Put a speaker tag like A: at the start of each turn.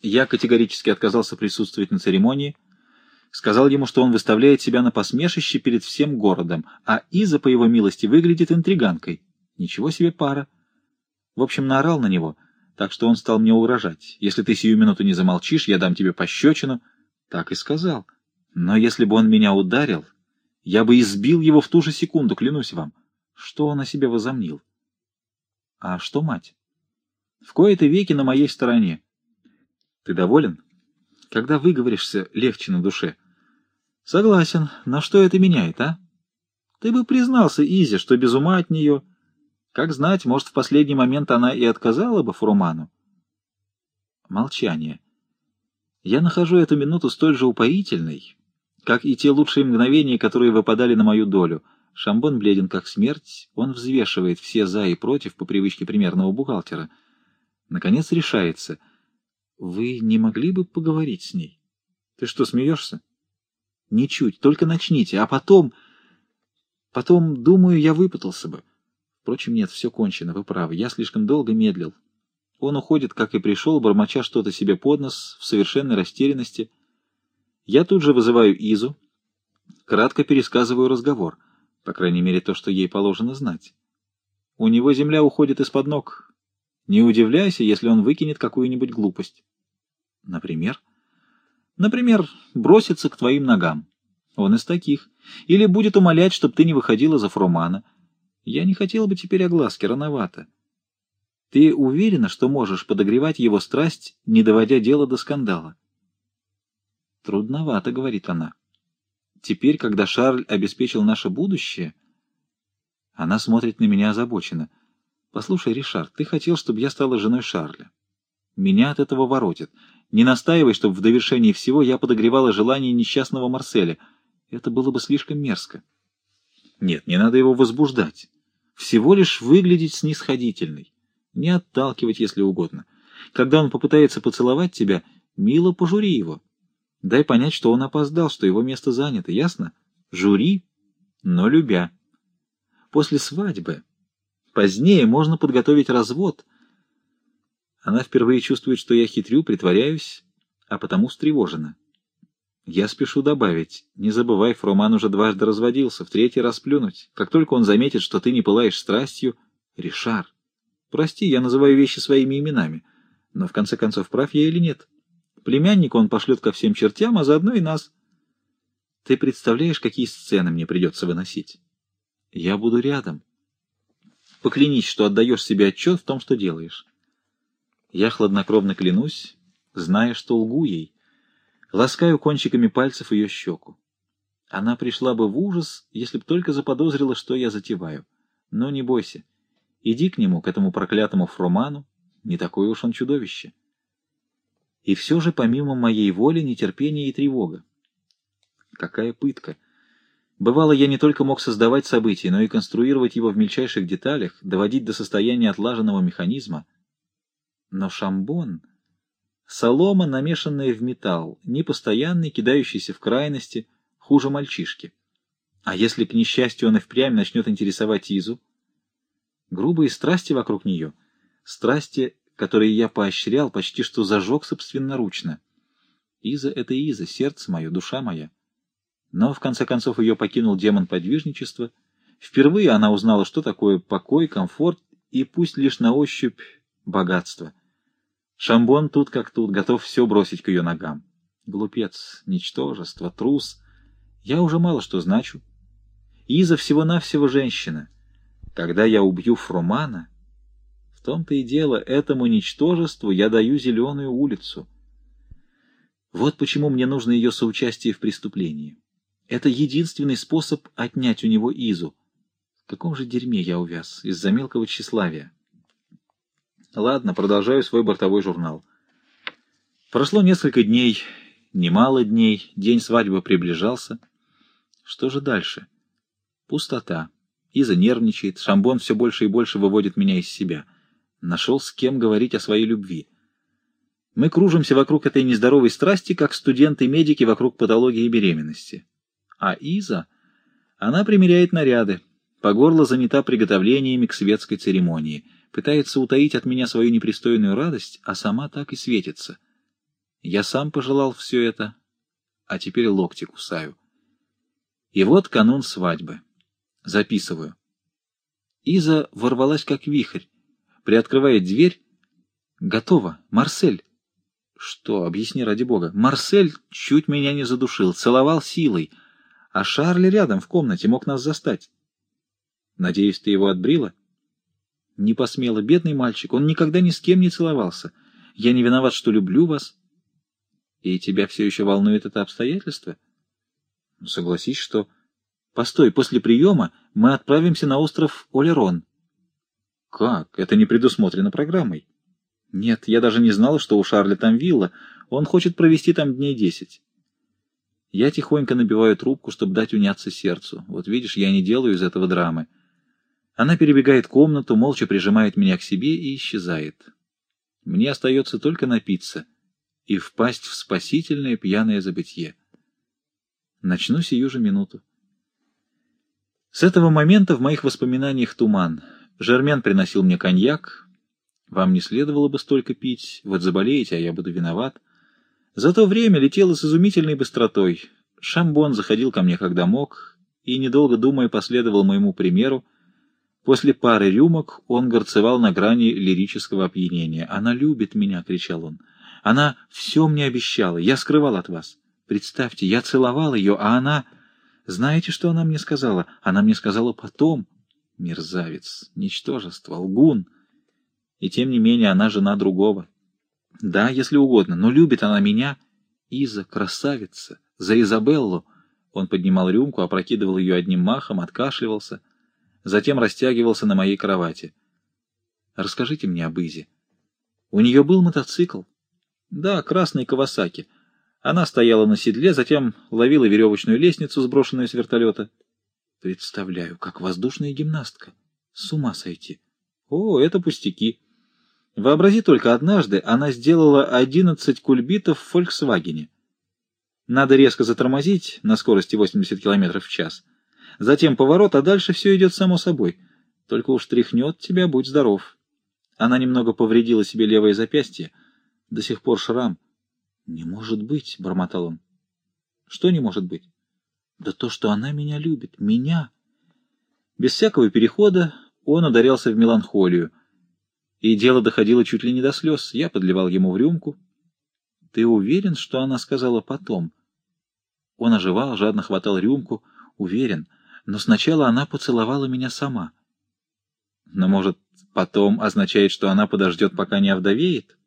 A: Я категорически отказался присутствовать на церемонии, сказал ему, что он выставляет себя на посмешище перед всем городом, а Иза, по его милости, выглядит интриганкой. Ничего себе пара. В общем, наорал на него, так что он стал мне угрожать. Если ты сию минуту не замолчишь, я дам тебе пощечину. Так и сказал. Но если бы он меня ударил, я бы избил его в ту же секунду, клянусь вам. Что он о себе возомнил? А что мать? В кои-то веки на моей стороне. Ты доволен? Когда выговоришься, легче на душе. Согласен. На что это меняет, а? Ты бы признался Изе, что без ума от нее. Как знать, может, в последний момент она и отказала бы Фруману. Молчание. Я нахожу эту минуту столь же упоительной, как и те лучшие мгновения, которые выпадали на мою долю. Шамбон бледен как смерть, он взвешивает все «за» и «против» по привычке примерного бухгалтера. Наконец решается. Вы не могли бы поговорить с ней? Ты что, смеешься? Ничуть, только начните, а потом... Потом, думаю, я выпутался бы. Впрочем, нет, все кончено, вы правы, я слишком долго медлил. Он уходит, как и пришел, бормоча что-то себе под нос, в совершенной растерянности. Я тут же вызываю Изу, кратко пересказываю разговор, по крайней мере, то, что ей положено знать. У него земля уходит из-под ног. Не удивляйся, если он выкинет какую-нибудь глупость. Например? Например, бросится к твоим ногам. Он из таких. Или будет умолять, чтобы ты не выходила за Фрумана. Я не хотел бы теперь огласки, рановато. Ты уверена, что можешь подогревать его страсть, не доводя дело до скандала? Трудновато, — говорит она. Теперь, когда Шарль обеспечил наше будущее, она смотрит на меня озабоченно. Послушай, Ришард, ты хотел, чтобы я стала женой Шарля. Меня от этого воротит. Не настаивай, чтобы в довершении всего я подогревала желание несчастного Марселя. Это было бы слишком мерзко. Нет, не надо его возбуждать. Всего лишь выглядеть снисходительной. Не отталкивать, если угодно. Когда он попытается поцеловать тебя, мило пожури его. Дай понять, что он опоздал, что его место занято, ясно? Жури, но любя. После свадьбы, позднее, можно подготовить развод — она впервые чувствует, что я хитрю, притворяюсь, а потому встревожена. Я спешу добавить. Не забывай, Фроман уже дважды разводился, в третий раз плюнуть. Как только он заметит, что ты не пылаешь страстью... Ришар, прости, я называю вещи своими именами. Но в конце концов, прав я или нет? Племянника он пошлет ко всем чертям, а заодно и нас. Ты представляешь, какие сцены мне придется выносить? Я буду рядом. Поклянись, что отдаешь себе отчет в том, что делаешь. Я хладнокровно клянусь, зная, что лгу ей. Ласкаю кончиками пальцев ее щеку. Она пришла бы в ужас, если б только заподозрила, что я затеваю. Но не бойся. Иди к нему, к этому проклятому Фроману. Не такое уж он чудовище. И все же, помимо моей воли, нетерпение и тревога. Какая пытка! Бывало, я не только мог создавать события, но и конструировать его в мельчайших деталях, доводить до состояния отлаженного механизма — но шамбон — солома, намешанная в металл, непостоянный, кидающийся в крайности, хуже мальчишки. А если, к несчастью, он и впрямь начнет интересовать Изу? Грубые страсти вокруг нее, страсти, которые я поощрял, почти что зажег собственноручно. Иза — это Иза, сердце мое, душа моя. Но, в конце концов, ее покинул демон подвижничества. Впервые она узнала, что такое покой, комфорт и пусть лишь на ощупь богатство. Шамбон тут как тут, готов все бросить к ее ногам. Глупец, ничтожество, трус. Я уже мало что значу. Иза всего-навсего женщина. Когда я убью Фрумана, в том-то и дело, этому ничтожеству я даю зеленую улицу. Вот почему мне нужно ее соучастие в преступлении. Это единственный способ отнять у него Изу. В каком же дерьме я увяз из-за мелкого тщеславия? Ладно, продолжаю свой бортовой журнал. Прошло несколько дней, немало дней, день свадьбы приближался. Что же дальше? Пустота. Иза нервничает, Шамбон все больше и больше выводит меня из себя. Нашел с кем говорить о своей любви. Мы кружимся вокруг этой нездоровой страсти, как студенты-медики вокруг патологии беременности. А Иза, она примеряет наряды, по горло занята приготовлениями к светской церемонии — пытается утаить от меня свою непристойную радость, а сама так и светится. Я сам пожелал все это, а теперь локти кусаю. И вот канун свадьбы. Записываю. Иза ворвалась как вихрь. Приоткрывает дверь. Готово. Марсель. Что, объясни ради бога. Марсель чуть меня не задушил, целовал силой, а Шарль рядом в комнате мог нас застать. Надеюсь, ты его отбрила? Не посмела, бедный мальчик, он никогда ни с кем не целовался. Я не виноват, что люблю вас. И тебя все еще волнует это обстоятельство? Ну, согласись, что... Постой, после приема мы отправимся на остров Олерон. Как? Это не предусмотрено программой. Нет, я даже не знала, что у Шарля там вилла. Он хочет провести там дней десять. Я тихонько набиваю трубку, чтобы дать уняться сердцу. Вот видишь, я не делаю из этого драмы. Она перебегает комнату, молча прижимает меня к себе и исчезает. Мне остается только напиться — и впасть в спасительное пьяное забытье. Начну сию же минуту. С этого момента в моих воспоминаниях туман. Жермен приносил мне коньяк. Вам не следовало бы столько пить, вот заболеете, а я буду виноват. За то время летело с изумительной быстротой. Шамбон заходил ко мне, когда мог, и, недолго думая, последовал моему примеру. После пары рюмок он горцевал на грани лирического опьянения. «Она любит меня!» — кричал он. Она все мне обещала, я скрывал от вас. Представьте, я целовал ее, а она... Знаете, что она мне сказала? Она мне сказала потом. Мерзавец, ничтожество, лгун. И тем не менее она жена другого. Да, если угодно, но любит она меня. Иза, красавица, за Изабеллу. Он поднимал рюмку, опрокидывал ее одним махом, откашливался. Затем растягивался на моей кровати. Расскажите мне об Изе. У нее был мотоцикл. Да, красный Кавасаки. Она стояла на седле, затем ловила веревочную лестницу, сброшенную с вертолета. Представляю, как воздушная гимнастка. С ума сойти. О, это пустяки. Вообрази только, однажды она сделала 11 кульбитов в «Фольксвагене». Надо резко затормозить на скорости 80 км в час. Затем поворот, а дальше все идет само собой. Только уж тряхнет тебя, будь здоров. Она немного повредила себе левое запястье, до сих пор шрам. «Не может быть», — бормотал он. «Что не может быть?» «Да то, что она меня любит. Меня!» Без всякого перехода он ударялся в меланхолию. И дело доходило чуть ли не до слез. Я подливал ему в рюмку. «Ты уверен, что она сказала потом?» Он оживал, жадно хватал рюмку. «Уверен. Но сначала она поцеловала меня сама». «Но, может, потом означает, что она подождет, пока не овдовеет?»